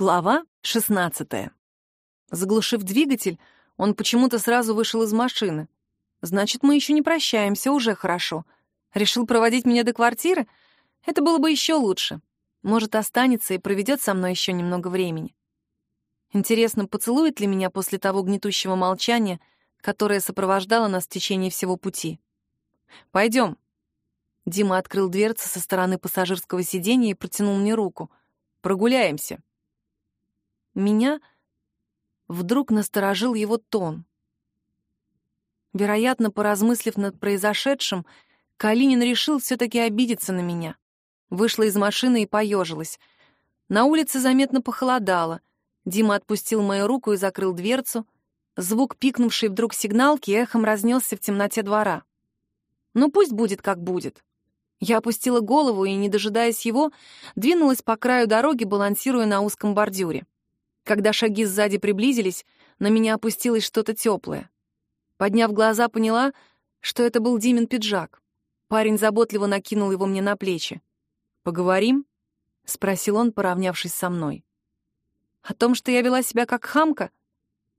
Глава 16. Заглушив двигатель, он почему-то сразу вышел из машины. Значит, мы еще не прощаемся, уже хорошо. Решил проводить меня до квартиры? Это было бы еще лучше. Может, останется и проведет со мной еще немного времени. Интересно, поцелует ли меня после того гнетущего молчания, которое сопровождало нас в течение всего пути? Пойдем. Дима открыл дверцу со стороны пассажирского сиденья и протянул мне руку. Прогуляемся. Меня вдруг насторожил его тон. Вероятно, поразмыслив над произошедшим, Калинин решил все-таки обидеться на меня. Вышла из машины и поежилась. На улице заметно похолодало. Дима отпустил мою руку и закрыл дверцу. Звук пикнувшей вдруг сигналки эхом разнесся в темноте двора. Ну пусть будет, как будет. Я опустила голову и, не дожидаясь его, двинулась по краю дороги, балансируя на узком бордюре. Когда шаги сзади приблизились, на меня опустилось что-то теплое. Подняв глаза, поняла, что это был Димин пиджак. Парень заботливо накинул его мне на плечи. «Поговорим?» — спросил он, поравнявшись со мной. «О том, что я вела себя как хамка?»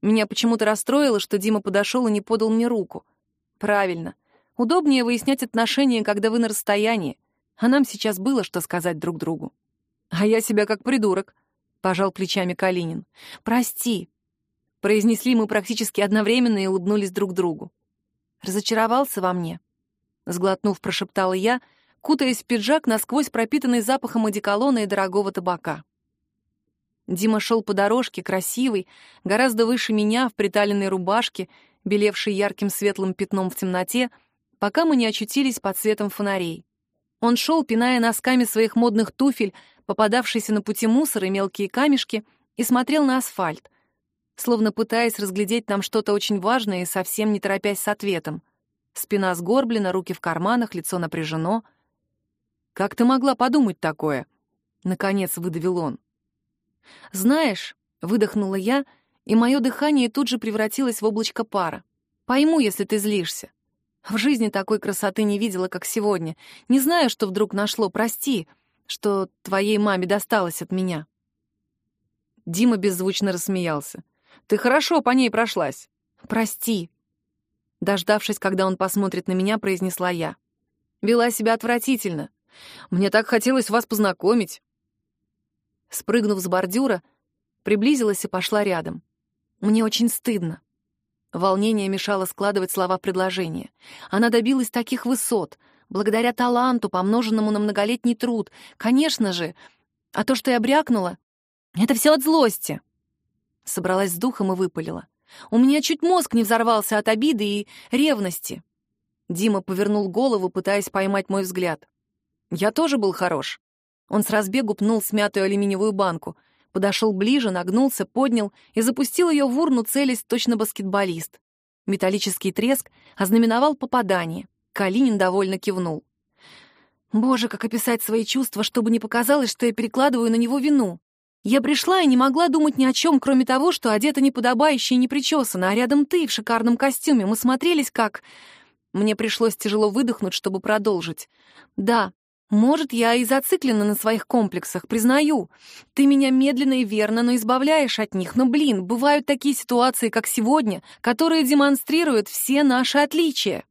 Меня почему-то расстроило, что Дима подошел и не подал мне руку. «Правильно. Удобнее выяснять отношения, когда вы на расстоянии, а нам сейчас было что сказать друг другу. А я себя как придурок. — пожал плечами Калинин. «Прости», — произнесли мы практически одновременно и улыбнулись друг другу. «Разочаровался во мне?» — сглотнув, прошептала я, кутаясь в пиджак, насквозь пропитанный запахом одеколона и дорогого табака. Дима шел по дорожке, красивый, гораздо выше меня, в приталенной рубашке, белевшей ярким светлым пятном в темноте, пока мы не очутились под светом фонарей. Он шел, пиная носками своих модных туфель попадавшийся на пути мусор и мелкие камешки, и смотрел на асфальт, словно пытаясь разглядеть там что-то очень важное и совсем не торопясь с ответом. Спина сгорблена, руки в карманах, лицо напряжено. «Как ты могла подумать такое?» — наконец выдавил он. «Знаешь», — выдохнула я, и мое дыхание тут же превратилось в облачко пара. «Пойму, если ты злишься. В жизни такой красоты не видела, как сегодня. Не знаю, что вдруг нашло, прости что твоей маме досталось от меня». Дима беззвучно рассмеялся. «Ты хорошо по ней прошлась. Прости». Дождавшись, когда он посмотрит на меня, произнесла я. Вела себя отвратительно. Мне так хотелось вас познакомить. Спрыгнув с бордюра, приблизилась и пошла рядом. Мне очень стыдно. Волнение мешало складывать слова в предложение. Она добилась таких высот, благодаря таланту, помноженному на многолетний труд. Конечно же. А то, что я брякнула, это все от злости. Собралась с духом и выпалила. У меня чуть мозг не взорвался от обиды и ревности. Дима повернул голову, пытаясь поймать мой взгляд. Я тоже был хорош. Он с разбегу пнул смятую алюминиевую банку, подошел ближе, нагнулся, поднял и запустил ее в урну, целясь точно баскетболист. Металлический треск ознаменовал попадание. Калинин довольно кивнул. Боже, как описать свои чувства, чтобы не показалось, что я перекладываю на него вину. Я пришла и не могла думать ни о чем, кроме того, что одета неподобающе и не причесана, а рядом ты в шикарном костюме. Мы смотрелись как... Мне пришлось тяжело выдохнуть, чтобы продолжить. Да, может, я и зациклена на своих комплексах, признаю. Ты меня медленно и верно, но избавляешь от них. Но, блин, бывают такие ситуации, как сегодня, которые демонстрируют все наши отличия.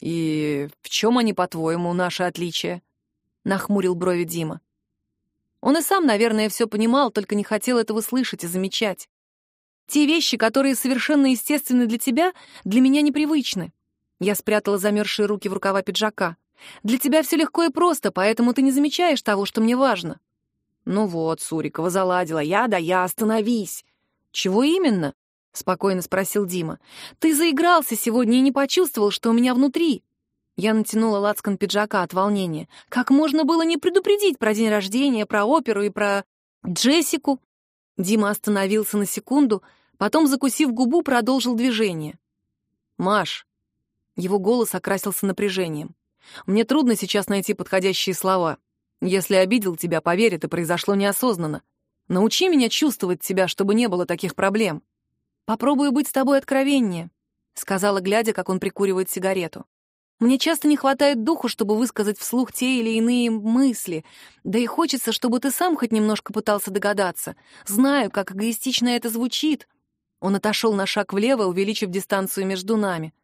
«И в чем они, по-твоему, наши отличия?» — нахмурил брови Дима. Он и сам, наверное, все понимал, только не хотел этого слышать и замечать. Те вещи, которые совершенно естественны для тебя, для меня непривычны. Я спрятала замерзшие руки в рукава пиджака. Для тебя все легко и просто, поэтому ты не замечаешь того, что мне важно. Ну вот, Сурикова заладила. Я да я, остановись. Чего именно? — спокойно спросил Дима. «Ты заигрался сегодня и не почувствовал, что у меня внутри». Я натянула лацкан пиджака от волнения. Как можно было не предупредить про день рождения, про оперу и про Джессику? Дима остановился на секунду, потом, закусив губу, продолжил движение. «Маш». Его голос окрасился напряжением. «Мне трудно сейчас найти подходящие слова. Если обидел тебя, поверь, это произошло неосознанно. Научи меня чувствовать тебя, чтобы не было таких проблем». «Попробую быть с тобой откровеннее», — сказала, глядя, как он прикуривает сигарету. Мне часто не хватает духу, чтобы высказать вслух те или иные мысли. Да и хочется, чтобы ты сам хоть немножко пытался догадаться. Знаю, как эгоистично это звучит. Он отошел на шаг влево, увеличив дистанцию между нами.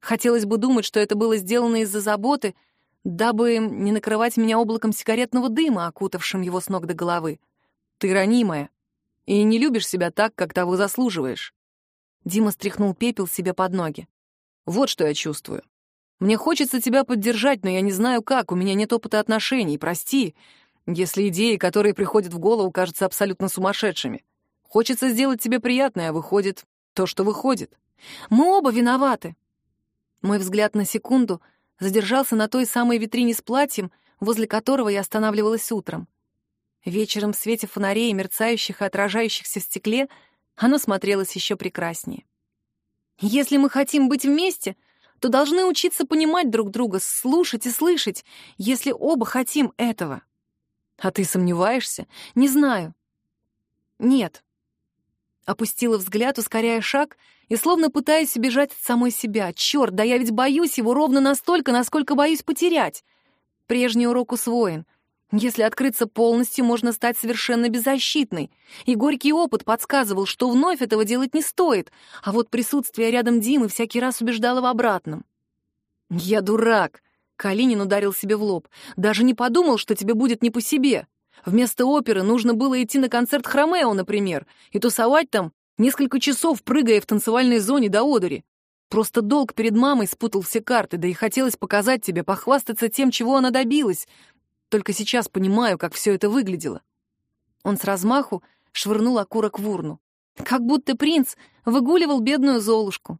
Хотелось бы думать, что это было сделано из-за заботы, дабы не накрывать меня облаком сигаретного дыма, окутавшим его с ног до головы. Ты ранимая и не любишь себя так, как того заслуживаешь. Дима стряхнул пепел себе под ноги. Вот что я чувствую. Мне хочется тебя поддержать, но я не знаю как, у меня нет опыта отношений, прости, если идеи, которые приходят в голову, кажутся абсолютно сумасшедшими. Хочется сделать тебе приятное, а выходит то, что выходит. Мы оба виноваты. Мой взгляд на секунду задержался на той самой витрине с платьем, возле которого я останавливалась утром. Вечером в свете фонарей, мерцающих и отражающихся в стекле, оно смотрелось еще прекраснее. Если мы хотим быть вместе, то должны учиться понимать друг друга, слушать и слышать, если оба хотим этого. А ты сомневаешься? Не знаю. Нет. Опустила взгляд, ускоряя шаг, и словно пытаясь убежать от самой себя. Черт, да я ведь боюсь его ровно настолько, насколько боюсь потерять. Прежний урок усвоен. Если открыться полностью, можно стать совершенно беззащитной. И горький опыт подсказывал, что вновь этого делать не стоит, а вот присутствие рядом Димы всякий раз убеждало в обратном. «Я дурак!» — Калинин ударил себе в лоб. «Даже не подумал, что тебе будет не по себе. Вместо оперы нужно было идти на концерт Хромео, например, и тусовать там несколько часов, прыгая в танцевальной зоне до одури. Просто долг перед мамой спутал все карты, да и хотелось показать тебе, похвастаться тем, чего она добилась, только сейчас понимаю, как все это выглядело. Он с размаху швырнул окурок в урну. Как будто принц выгуливал бедную Золушку.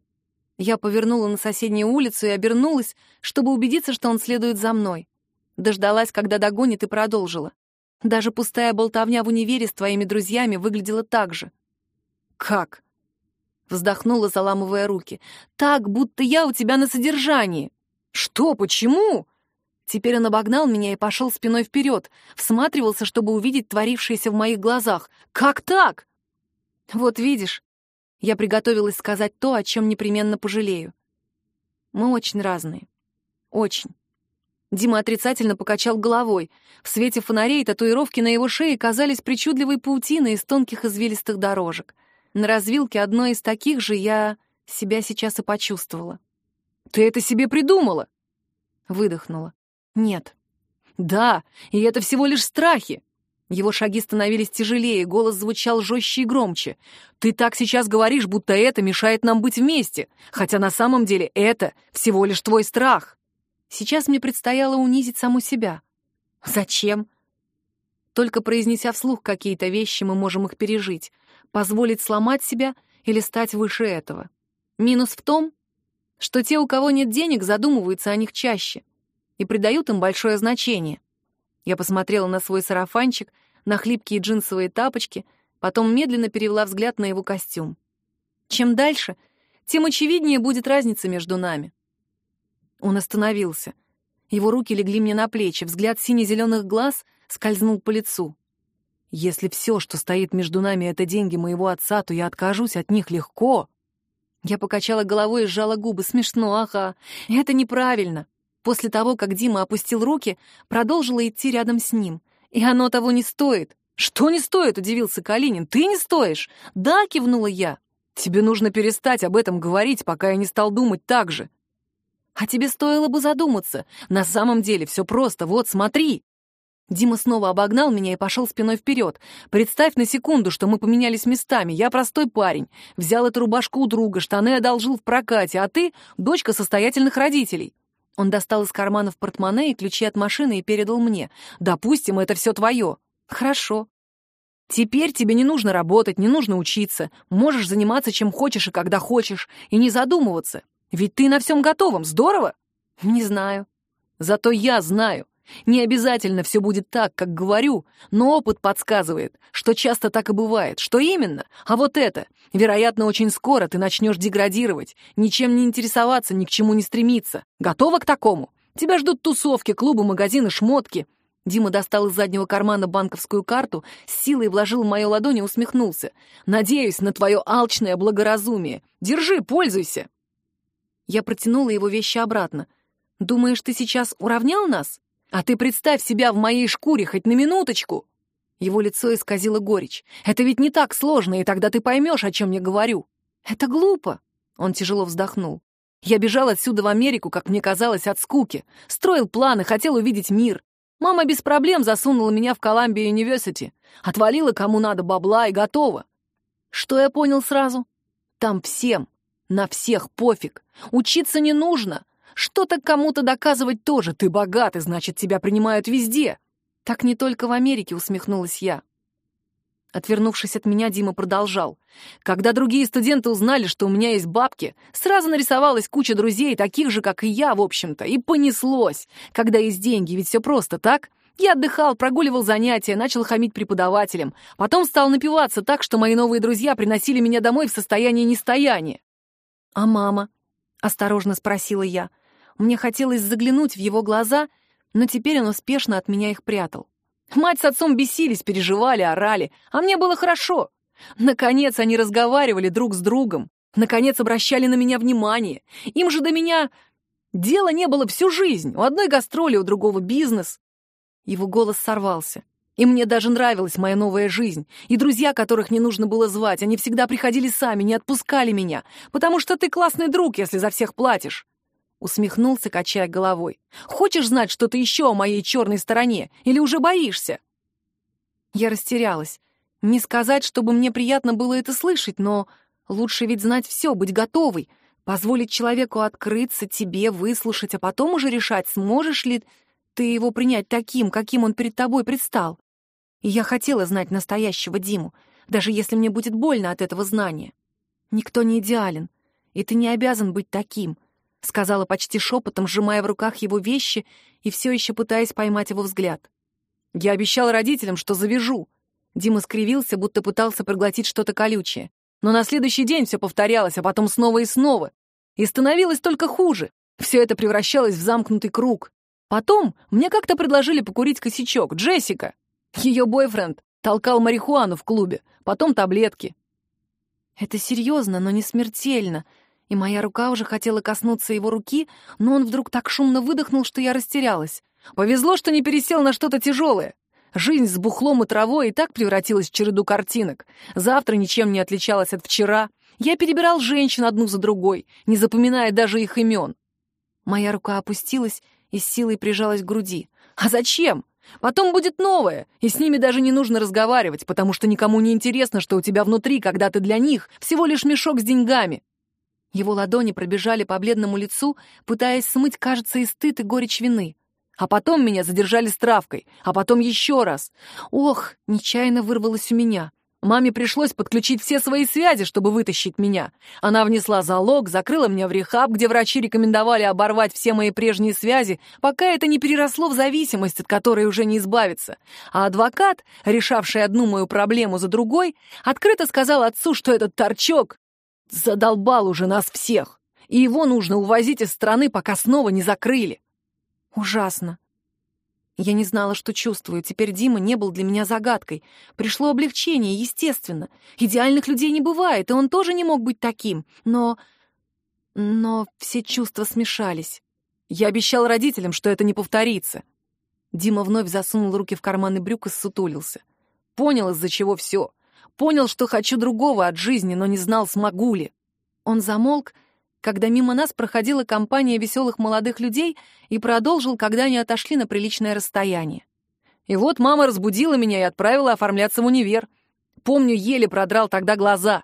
Я повернула на соседнюю улицу и обернулась, чтобы убедиться, что он следует за мной. Дождалась, когда догонит, и продолжила. Даже пустая болтовня в универе с твоими друзьями выглядела так же. «Как?» Вздохнула, заламывая руки. «Так, будто я у тебя на содержании». «Что? Почему?» Теперь он обогнал меня и пошел спиной вперед, всматривался, чтобы увидеть творившееся в моих глазах. «Как так?» «Вот видишь, я приготовилась сказать то, о чем непременно пожалею. Мы очень разные. Очень». Дима отрицательно покачал головой. В свете фонарей татуировки на его шее казались причудливой паутиной из тонких извилистых дорожек. На развилке одной из таких же я себя сейчас и почувствовала. «Ты это себе придумала?» Выдохнула. Нет. Да, и это всего лишь страхи. Его шаги становились тяжелее, голос звучал жестче и громче. «Ты так сейчас говоришь, будто это мешает нам быть вместе, хотя на самом деле это всего лишь твой страх». Сейчас мне предстояло унизить саму себя. Зачем? Только произнеся вслух какие-то вещи, мы можем их пережить, позволить сломать себя или стать выше этого. Минус в том, что те, у кого нет денег, задумываются о них чаще — и придают им большое значение. Я посмотрела на свой сарафанчик, на хлипкие джинсовые тапочки, потом медленно перевела взгляд на его костюм. Чем дальше, тем очевиднее будет разница между нами. Он остановился. Его руки легли мне на плечи, взгляд сине-зеленых глаз скользнул по лицу. Если все, что стоит между нами, это деньги моего отца, то я откажусь от них легко. Я покачала головой и сжала губы. Смешно, ага. Это неправильно. После того, как Дима опустил руки, продолжила идти рядом с ним. «И оно того не стоит». «Что не стоит?» — удивился Калинин. «Ты не стоишь?» «Да», — кивнула я. «Тебе нужно перестать об этом говорить, пока я не стал думать так же». «А тебе стоило бы задуматься. На самом деле все просто. Вот, смотри». Дима снова обогнал меня и пошел спиной вперед. «Представь на секунду, что мы поменялись местами. Я простой парень. Взял эту рубашку у друга, штаны одолжил в прокате, а ты — дочка состоятельных родителей. Он достал из карманов портмоне и ключи от машины и передал мне. «Допустим, это все твое». «Хорошо». «Теперь тебе не нужно работать, не нужно учиться. Можешь заниматься чем хочешь и когда хочешь, и не задумываться. Ведь ты на всем готовом, здорово?» «Не знаю». «Зато я знаю. Не обязательно все будет так, как говорю, но опыт подсказывает, что часто так и бывает. Что именно? А вот это. Вероятно, очень скоро ты начнешь деградировать, ничем не интересоваться, ни к чему не стремиться. Готова к такому? Тебя ждут тусовки, клубы, магазины, шмотки. Дима достал из заднего кармана банковскую карту, с силой вложил в мою ладонь и усмехнулся. «Надеюсь на твое алчное благоразумие. Держи, пользуйся!» Я протянула его вещи обратно. Думаешь, ты сейчас уравнял нас? А ты представь себя в моей шкуре хоть на минуточку!» Его лицо исказило горечь. «Это ведь не так сложно, и тогда ты поймешь, о чем я говорю». «Это глупо!» Он тяжело вздохнул. «Я бежал отсюда в Америку, как мне казалось, от скуки. Строил планы, хотел увидеть мир. Мама без проблем засунула меня в Колумбия Университи. Отвалила кому надо бабла и готово. Что я понял сразу? Там всем, на всех пофиг. Учиться не нужно. Что-то кому-то доказывать тоже. Ты богатый, значит, тебя принимают везде. Так не только в Америке, усмехнулась я. Отвернувшись от меня, Дима продолжал. Когда другие студенты узнали, что у меня есть бабки, сразу нарисовалась куча друзей, таких же, как и я, в общем-то, и понеслось. Когда есть деньги, ведь все просто, так? Я отдыхал, прогуливал занятия, начал хамить преподавателям. Потом стал напиваться так, что мои новые друзья приносили меня домой в состоянии нестояния. «А мама?» — осторожно спросила я. Мне хотелось заглянуть в его глаза, но теперь он успешно от меня их прятал. Мать с отцом бесились, переживали, орали, а мне было хорошо. Наконец они разговаривали друг с другом, наконец обращали на меня внимание. Им же до меня дела не было всю жизнь, у одной гастроли, у другого бизнес. Его голос сорвался. И мне даже нравилась моя новая жизнь. И друзья, которых не нужно было звать, они всегда приходили сами, не отпускали меня, потому что ты классный друг, если за всех платишь. Усмехнулся, качая головой. «Хочешь знать что-то еще о моей черной стороне? Или уже боишься?» Я растерялась. Не сказать, чтобы мне приятно было это слышать, но лучше ведь знать все, быть готовой, позволить человеку открыться, тебе выслушать, а потом уже решать, сможешь ли ты его принять таким, каким он перед тобой предстал. И я хотела знать настоящего Диму, даже если мне будет больно от этого знания. Никто не идеален, и ты не обязан быть таким сказала почти шепотом, сжимая в руках его вещи и все еще пытаясь поймать его взгляд. «Я обещал родителям, что завяжу». Дима скривился, будто пытался проглотить что-то колючее. Но на следующий день все повторялось, а потом снова и снова. И становилось только хуже. Все это превращалось в замкнутый круг. Потом мне как-то предложили покурить косячок. Джессика. Ее бойфренд толкал марихуану в клубе, потом таблетки. «Это серьезно, но не смертельно», и моя рука уже хотела коснуться его руки, но он вдруг так шумно выдохнул, что я растерялась. Повезло, что не пересел на что-то тяжелое. Жизнь с бухлом и травой и так превратилась в череду картинок. Завтра ничем не отличалась от вчера. Я перебирал женщин одну за другой, не запоминая даже их имен. Моя рука опустилась и с силой прижалась к груди. А зачем? Потом будет новое, и с ними даже не нужно разговаривать, потому что никому не интересно, что у тебя внутри, когда ты для них всего лишь мешок с деньгами. Его ладони пробежали по бледному лицу, пытаясь смыть, кажется, и стыд, и горечь вины. А потом меня задержали с травкой, а потом еще раз. Ох, нечаянно вырвалось у меня. Маме пришлось подключить все свои связи, чтобы вытащить меня. Она внесла залог, закрыла меня в рехаб, где врачи рекомендовали оборвать все мои прежние связи, пока это не переросло в зависимость, от которой уже не избавиться. А адвокат, решавший одну мою проблему за другой, открыто сказал отцу, что этот торчок Задолбал уже нас всех, и его нужно увозить из страны, пока снова не закрыли. Ужасно. Я не знала, что чувствую. Теперь Дима не был для меня загадкой. Пришло облегчение, естественно. Идеальных людей не бывает, и он тоже не мог быть таким. Но... Но все чувства смешались. Я обещал родителям, что это не повторится. Дима вновь засунул руки в карманы брюк и ссутулился. Понял, из-за чего все. Понял, что хочу другого от жизни, но не знал, смогу ли. Он замолк, когда мимо нас проходила компания веселых молодых людей и продолжил, когда они отошли на приличное расстояние. И вот мама разбудила меня и отправила оформляться в универ. Помню, еле продрал тогда глаза.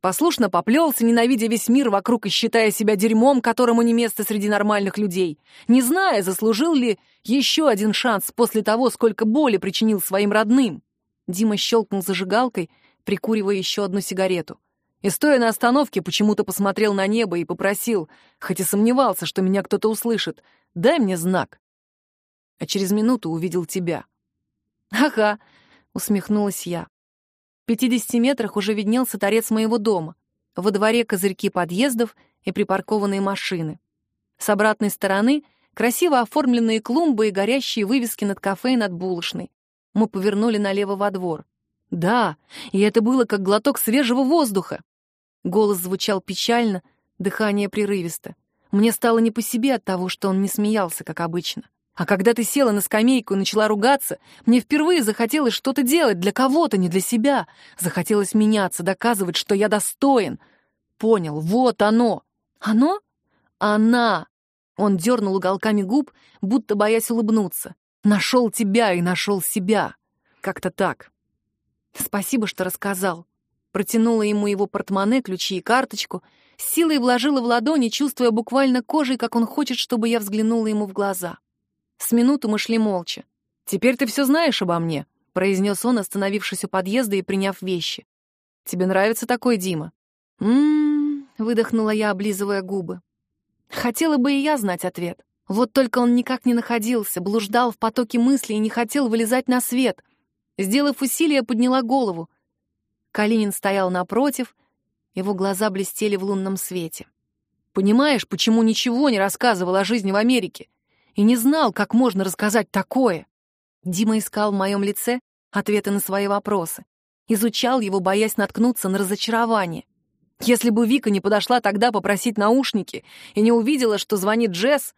Послушно поплелся, ненавидя весь мир вокруг и считая себя дерьмом, которому не место среди нормальных людей, не зная, заслужил ли еще один шанс после того, сколько боли причинил своим родным. Дима щелкнул зажигалкой — прикуривая еще одну сигарету. И, стоя на остановке, почему-то посмотрел на небо и попросил, хоть и сомневался, что меня кто-то услышит, «Дай мне знак». А через минуту увидел тебя. «Ага», — усмехнулась я. В пятидесяти метрах уже виднелся торец моего дома. Во дворе козырьки подъездов и припаркованные машины. С обратной стороны — красиво оформленные клумбы и горящие вывески над кафе и над булочной. Мы повернули налево во двор. Да, и это было как глоток свежего воздуха. Голос звучал печально, дыхание прерывисто. Мне стало не по себе от того, что он не смеялся, как обычно. А когда ты села на скамейку и начала ругаться, мне впервые захотелось что-то делать для кого-то, не для себя. Захотелось меняться, доказывать, что я достоин. Понял, вот оно. Оно? Она. Он дернул уголками губ, будто боясь улыбнуться. Нашел тебя и нашел себя. Как-то так. Спасибо, что рассказал. Протянула ему его портмоне, ключи и карточку, с силой вложила в ладони, чувствуя буквально кожей, как он хочет, чтобы я взглянула ему в глаза. С минуту мы шли молча. «Теперь ты все знаешь обо мне», — произнес он, остановившись у подъезда и приняв вещи. «Тебе нравится такой Дима?» «М-м-м», выдохнула я, облизывая губы. Хотела бы и я знать ответ. Вот только он никак не находился, блуждал в потоке мыслей и не хотел вылезать на свет. Сделав усилие, подняла голову. Калинин стоял напротив, его глаза блестели в лунном свете. «Понимаешь, почему ничего не рассказывал о жизни в Америке? и не знал, как можно рассказать такое. Дима искал в моем лице ответы на свои вопросы. Изучал его, боясь наткнуться на разочарование. Если бы Вика не подошла тогда попросить наушники и не увидела, что звонит Джесс,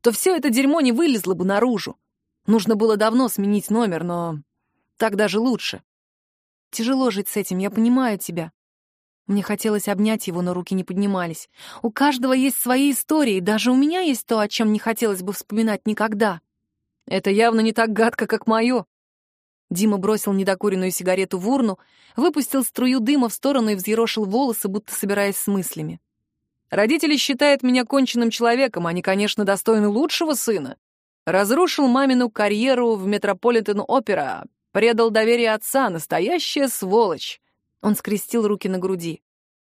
то все это дерьмо не вылезло бы наружу. Нужно было давно сменить номер, но так даже лучше. Тяжело жить с этим, я понимаю тебя. Мне хотелось обнять его, но руки не поднимались. У каждого есть свои истории, даже у меня есть то, о чем не хотелось бы вспоминать никогда. Это явно не так гадко, как мое. Дима бросил недокуренную сигарету в урну, выпустил струю дыма в сторону и взъерошил волосы, будто собираясь с мыслями. Родители считают меня конченным человеком, они, конечно, достойны лучшего сына. Разрушил мамину карьеру в Метрополитен-опера, предал доверие отца, настоящая сволочь. Он скрестил руки на груди.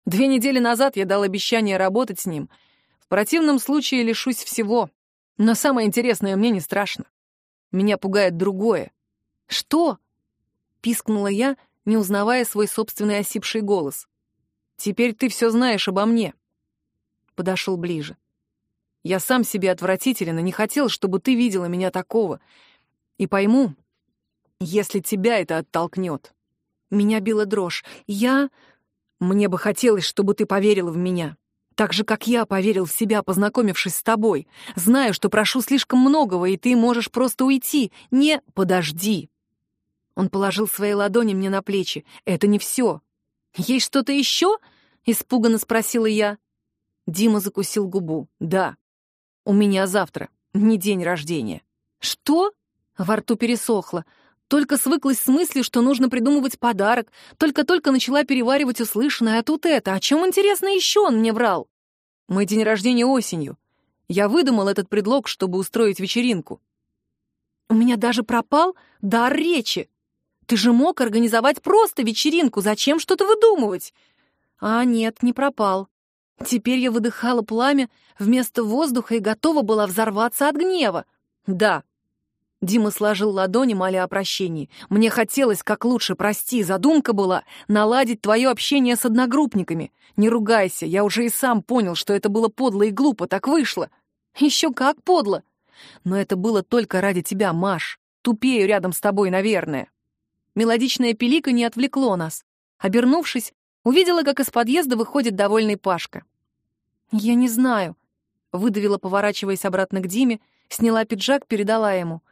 Две недели назад я дал обещание работать с ним. В противном случае лишусь всего. Но самое интересное мне не страшно. Меня пугает другое. «Что?» — пискнула я, не узнавая свой собственный осипший голос. «Теперь ты все знаешь обо мне». Подошел ближе. «Я сам себе отвратителен и не хотел, чтобы ты видела меня такого. И пойму, если тебя это оттолкнет». Меня била дрожь. Я... Мне бы хотелось, чтобы ты поверила в меня. Так же, как я поверил в себя, познакомившись с тобой. Знаю, что прошу слишком многого, и ты можешь просто уйти. Не подожди. Он положил свои ладони мне на плечи. Это не все. Есть что-то еще? Испуганно спросила я. Дима закусил губу. Да. У меня завтра. Не день рождения. Что? Во рту пересохло. Только свыклась с мыслью, что нужно придумывать подарок, только-только начала переваривать услышанное, а тут это. О чем, интересно, еще он мне врал? Мой день рождения осенью. Я выдумал этот предлог, чтобы устроить вечеринку. У меня даже пропал дар речи. Ты же мог организовать просто вечеринку, зачем что-то выдумывать? А нет, не пропал. Теперь я выдыхала пламя вместо воздуха и готова была взорваться от гнева. Да, Дима сложил ладони, моля о прощении. «Мне хотелось как лучше, прости, задумка была наладить твое общение с одногруппниками. Не ругайся, я уже и сам понял, что это было подло и глупо, так вышло. Еще как подло. Но это было только ради тебя, Маш. Тупею рядом с тобой, наверное». Мелодичное пилика не отвлекло нас. Обернувшись, увидела, как из подъезда выходит довольный Пашка. «Я не знаю», — выдавила, поворачиваясь обратно к Диме, сняла пиджак, передала ему —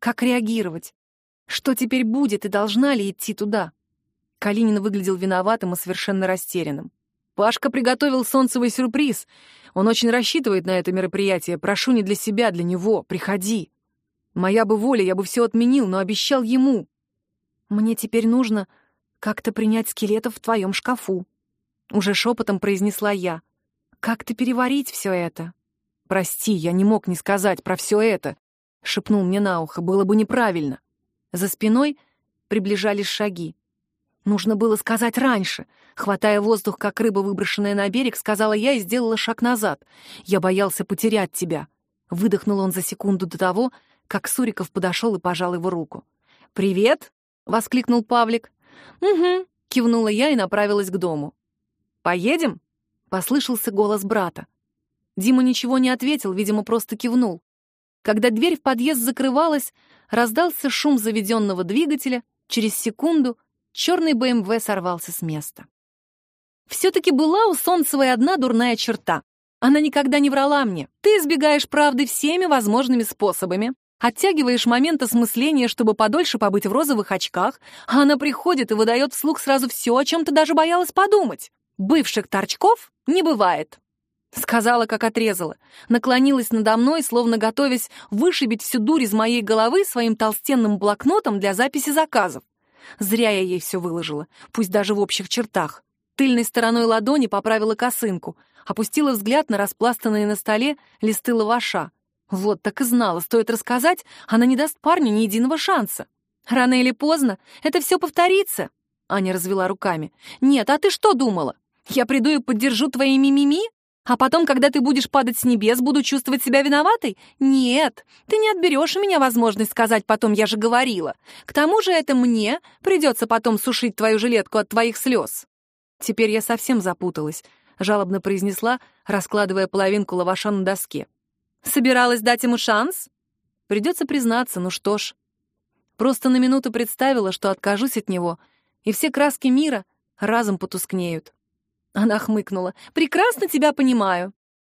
как реагировать? Что теперь будет и должна ли идти туда? Калинин выглядел виноватым и совершенно растерянным. Пашка приготовил солнцевый сюрприз. Он очень рассчитывает на это мероприятие. Прошу не для себя, для него. Приходи. Моя бы воля, я бы все отменил, но обещал ему. Мне теперь нужно как-то принять скелетов в твоем шкафу. Уже шепотом произнесла я. Как ты переварить все это? Прости, я не мог не сказать про все это. — шепнул мне на ухо, — было бы неправильно. За спиной приближались шаги. Нужно было сказать раньше. Хватая воздух, как рыба, выброшенная на берег, сказала я и сделала шаг назад. Я боялся потерять тебя. Выдохнул он за секунду до того, как Суриков подошел и пожал его руку. «Привет!» — воскликнул Павлик. «Угу», — кивнула я и направилась к дому. «Поедем?» — послышался голос брата. Дима ничего не ответил, видимо, просто кивнул. Когда дверь в подъезд закрывалась, раздался шум заведенного двигателя. Через секунду черный БМВ сорвался с места. Все-таки была у Солнцевой одна дурная черта. Она никогда не врала мне. Ты избегаешь правды всеми возможными способами, оттягиваешь момент осмысления, чтобы подольше побыть в розовых очках, а она приходит и выдает вслух сразу все, о чем ты даже боялась подумать. Бывших торчков не бывает. Сказала, как отрезала. Наклонилась надо мной, словно готовясь вышибить всю дурь из моей головы своим толстенным блокнотом для записи заказов. Зря я ей все выложила, пусть даже в общих чертах. Тыльной стороной ладони поправила косынку, опустила взгляд на распластанные на столе листы лаваша. Вот так и знала, стоит рассказать, она не даст парню ни единого шанса. Рано или поздно это все повторится. Аня развела руками. «Нет, а ты что думала? Я приду и поддержу твои мимими? А потом, когда ты будешь падать с небес, буду чувствовать себя виноватой? Нет, ты не отберешь у меня возможность сказать потом, я же говорила. К тому же это мне придется потом сушить твою жилетку от твоих слез. Теперь я совсем запуталась, жалобно произнесла, раскладывая половинку лаваша на доске. Собиралась дать ему шанс? Придется признаться, ну что ж. Просто на минуту представила, что откажусь от него, и все краски мира разом потускнеют. Она хмыкнула. «Прекрасно тебя понимаю».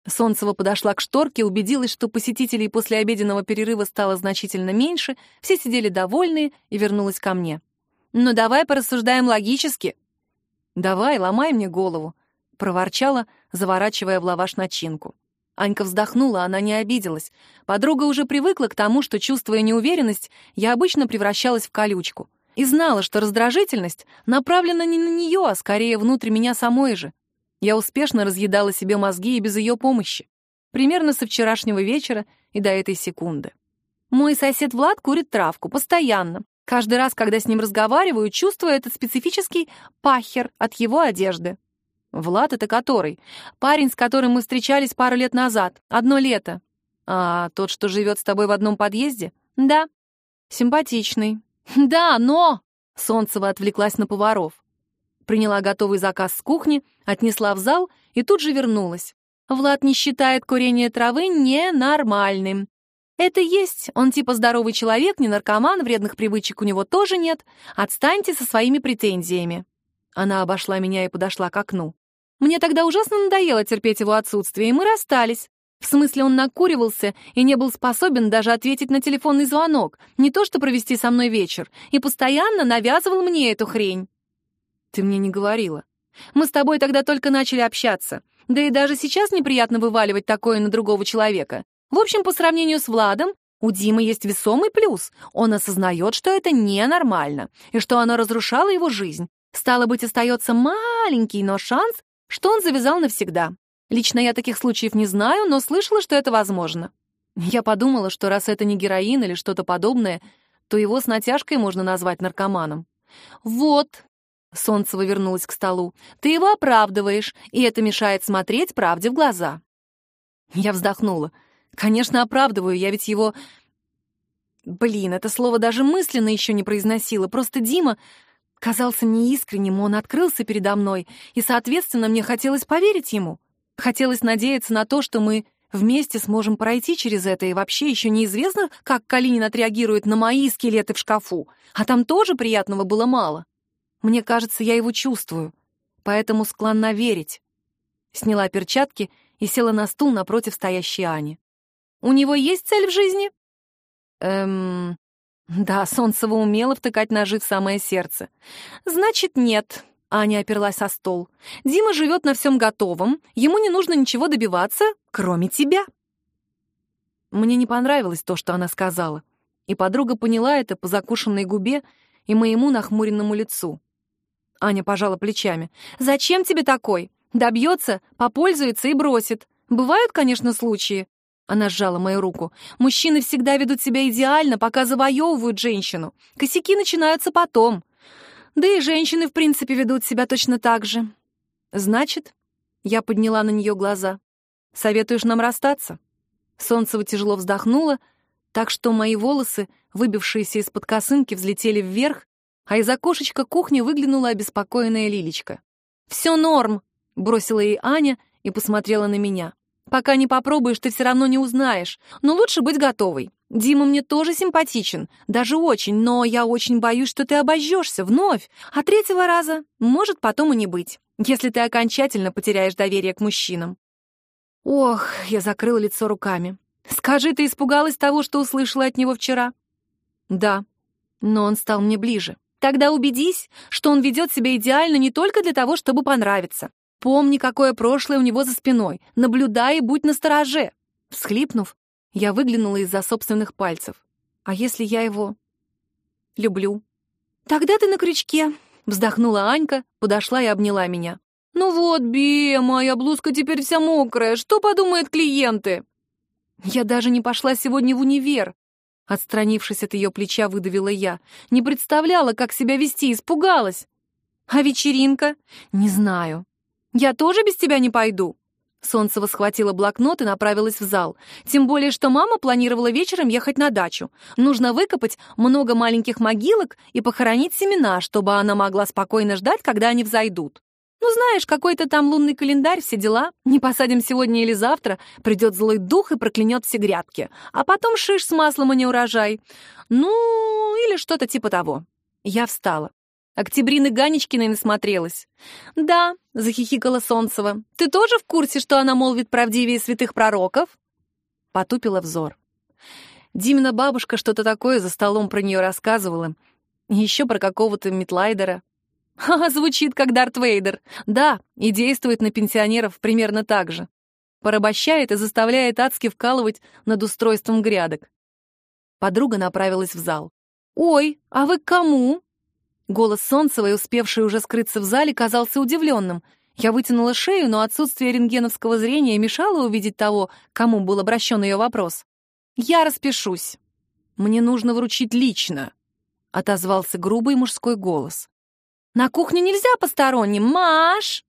Солнцева подошла к шторке, убедилась, что посетителей после обеденного перерыва стало значительно меньше, все сидели довольные и вернулась ко мне. «Ну давай порассуждаем логически». «Давай, ломай мне голову», — проворчала, заворачивая в лаваш начинку. Анька вздохнула, она не обиделась. Подруга уже привыкла к тому, что, чувствуя неуверенность, я обычно превращалась в колючку и знала, что раздражительность направлена не на нее, а скорее внутрь меня самой же. Я успешно разъедала себе мозги и без ее помощи. Примерно со вчерашнего вечера и до этой секунды. Мой сосед Влад курит травку постоянно. Каждый раз, когда с ним разговариваю, чувствую этот специфический пахер от его одежды. Влад — это который? Парень, с которым мы встречались пару лет назад. Одно лето. А тот, что живет с тобой в одном подъезде? Да. Симпатичный. «Да, но...» — Солнцева отвлеклась на поваров. Приняла готовый заказ с кухни, отнесла в зал и тут же вернулась. Влад не считает курение травы ненормальным. Это есть, он типа здоровый человек, не наркоман, вредных привычек у него тоже нет. Отстаньте со своими претензиями. Она обошла меня и подошла к окну. Мне тогда ужасно надоело терпеть его отсутствие, и мы расстались. В смысле, он накуривался и не был способен даже ответить на телефонный звонок, не то что провести со мной вечер, и постоянно навязывал мне эту хрень. Ты мне не говорила. Мы с тобой тогда только начали общаться. Да и даже сейчас неприятно вываливать такое на другого человека. В общем, по сравнению с Владом, у Димы есть весомый плюс. Он осознает, что это ненормально, и что оно разрушало его жизнь. Стало быть, остается маленький, но шанс, что он завязал навсегда. Лично я таких случаев не знаю, но слышала, что это возможно. Я подумала, что раз это не героин или что-то подобное, то его с натяжкой можно назвать наркоманом. «Вот», — Солнцева вернулась к столу, — «ты его оправдываешь, и это мешает смотреть правде в глаза». Я вздохнула. «Конечно, оправдываю, я ведь его...» Блин, это слово даже мысленно еще не произносила, просто Дима казался неискренним, он открылся передо мной, и, соответственно, мне хотелось поверить ему. Хотелось надеяться на то, что мы вместе сможем пройти через это, и вообще еще неизвестно, как Калинин отреагирует на мои скелеты в шкафу, а там тоже приятного было мало. Мне кажется, я его чувствую, поэтому склонна верить. Сняла перчатки и села на стул напротив стоящей Ани. «У него есть цель в жизни?» «Эм...» Да, Солнцева умела втыкать ножи в самое сердце. «Значит, нет», Аня оперлась о стол. «Дима живет на всем готовом, ему не нужно ничего добиваться, кроме тебя». Мне не понравилось то, что она сказала, и подруга поняла это по закушенной губе и моему нахмуренному лицу. Аня пожала плечами. «Зачем тебе такой? Добьется, попользуется и бросит. Бывают, конечно, случаи». Она сжала мою руку. «Мужчины всегда ведут себя идеально, пока завоевывают женщину. Косяки начинаются потом. Да и женщины, в принципе, ведут себя точно так же. Значит, я подняла на нее глаза. Советуешь нам расстаться? Солнцева тяжело вздохнула, так что мои волосы, выбившиеся из-под косынки, взлетели вверх, а из окошечка кухни выглянула обеспокоенная Лилечка. «Все норм», — бросила ей Аня и посмотрела на меня. «Пока не попробуешь, ты все равно не узнаешь, но лучше быть готовой. Дима мне тоже симпатичен, даже очень, но я очень боюсь, что ты обожжешься вновь, а третьего раза может потом и не быть, если ты окончательно потеряешь доверие к мужчинам. Ох, я закрыла лицо руками. Скажи, ты испугалась того, что услышала от него вчера? Да, но он стал мне ближе. Тогда убедись, что он ведет себя идеально не только для того, чтобы понравиться. Помни, какое прошлое у него за спиной. Наблюдай и будь настороже. Всхлипнув, я выглянула из-за собственных пальцев. А если я его люблю? Тогда ты на крючке. Вздохнула Анька, подошла и обняла меня. «Ну вот, Би, моя блузка теперь вся мокрая. Что подумают клиенты?» «Я даже не пошла сегодня в универ», Отстранившись от ее плеча, выдавила я. Не представляла, как себя вести, испугалась. А вечеринка? Не знаю. Я тоже без тебя не пойду. Солнцева схватила блокнот и направилась в зал. Тем более, что мама планировала вечером ехать на дачу. Нужно выкопать много маленьких могилок и похоронить семена, чтобы она могла спокойно ждать, когда они взойдут. Ну, знаешь, какой-то там лунный календарь, все дела. Не посадим сегодня или завтра, придет злой дух и проклянет все грядки. А потом шиш с маслом и не урожай. Ну, или что-то типа того. Я встала. Октябрины Ганечкиной насмотрелась. «Да», — захихикала Солнцева, — «ты тоже в курсе, что она молвит правдивее святых пророков?» Потупила взор. Димина бабушка что-то такое за столом про нее рассказывала. Еще про какого-то Митлайдера. Ха, звучит как Дарт Вейдер. Да, и действует на пенсионеров примерно так же. Порабощает и заставляет адски вкалывать над устройством грядок. Подруга направилась в зал. «Ой, а вы к кому?» Голос Солнцевой, успевший уже скрыться в зале, казался удивленным. Я вытянула шею, но отсутствие рентгеновского зрения мешало увидеть того, кому был обращен ее вопрос. «Я распишусь. Мне нужно вручить лично», — отозвался грубый мужской голос. На кухню нельзя посторонним, Маш!»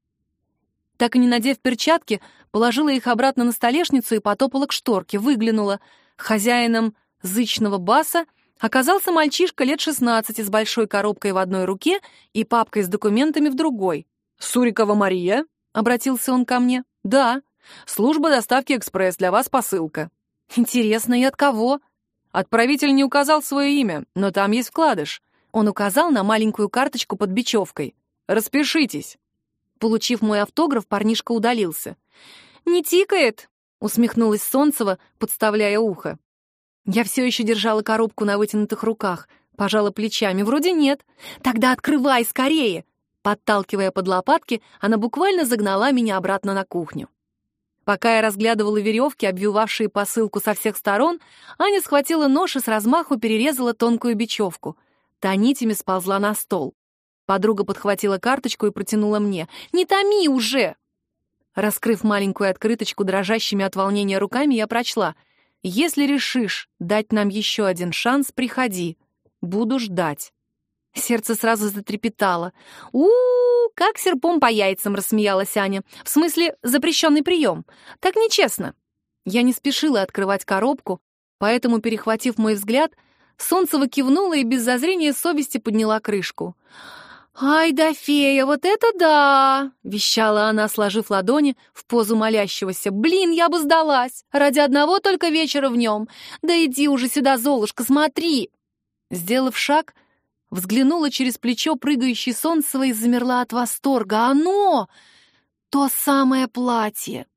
Так и не надев перчатки, положила их обратно на столешницу и потопала к шторке, выглянула. Хозяином зычного баса оказался мальчишка лет шестнадцати с большой коробкой в одной руке и папкой с документами в другой. «Сурикова Мария?» — обратился он ко мне. «Да. Служба доставки экспресс, для вас посылка». «Интересно, и от кого?» Отправитель не указал свое имя, но там есть вкладыш. Он указал на маленькую карточку под бечевкой. «Распишитесь». Получив мой автограф, парнишка удалился. «Не тикает», — усмехнулась Солнцева, подставляя ухо. Я все еще держала коробку на вытянутых руках, пожала плечами. Вроде нет. «Тогда открывай скорее!» Подталкивая под лопатки, она буквально загнала меня обратно на кухню. Пока я разглядывала веревки, обвивавшие посылку со всех сторон, Аня схватила нож и с размаху перерезала тонкую бечевку. Та нитями сползла на стол. Подруга подхватила карточку и протянула мне. «Не томи уже!» Раскрыв маленькую открыточку дрожащими от волнения руками, я прочла. «Если решишь дать нам еще один шанс, приходи. Буду ждать». Сердце сразу затрепетало. у, -у, как серпом по яйцам!» — рассмеялась Аня. «В смысле, запрещенный прием. Так нечестно». Я не спешила открывать коробку, поэтому, перехватив мой взгляд, Солнцева кивнула и без зазрения совести подняла крышку. «Ай да фея, вот это да!» — вещала она, сложив ладони в позу молящегося. «Блин, я бы сдалась! Ради одного только вечера в нем! Да иди уже сюда, Золушка, смотри!» Сделав шаг, взглянула через плечо прыгающей Солнцевой и замерла от восторга. «Оно! То самое платье!»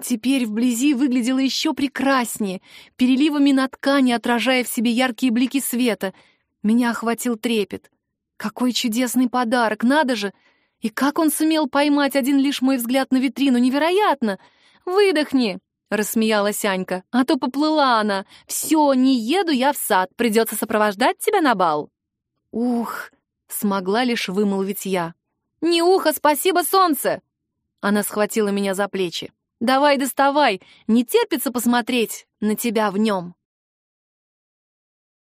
Теперь вблизи выглядело еще прекраснее, переливами на ткани отражая в себе яркие блики света. Меня охватил трепет. Какой чудесный подарок, надо же! И как он сумел поймать один лишь мой взгляд на витрину, невероятно! Выдохни, рассмеялась Анька, а то поплыла она. Все, не еду я в сад, придется сопровождать тебя на бал. Ух, смогла лишь вымолвить я. Не ухо, спасибо, солнце! Она схватила меня за плечи. Давай, доставай, не терпится посмотреть на тебя в нем.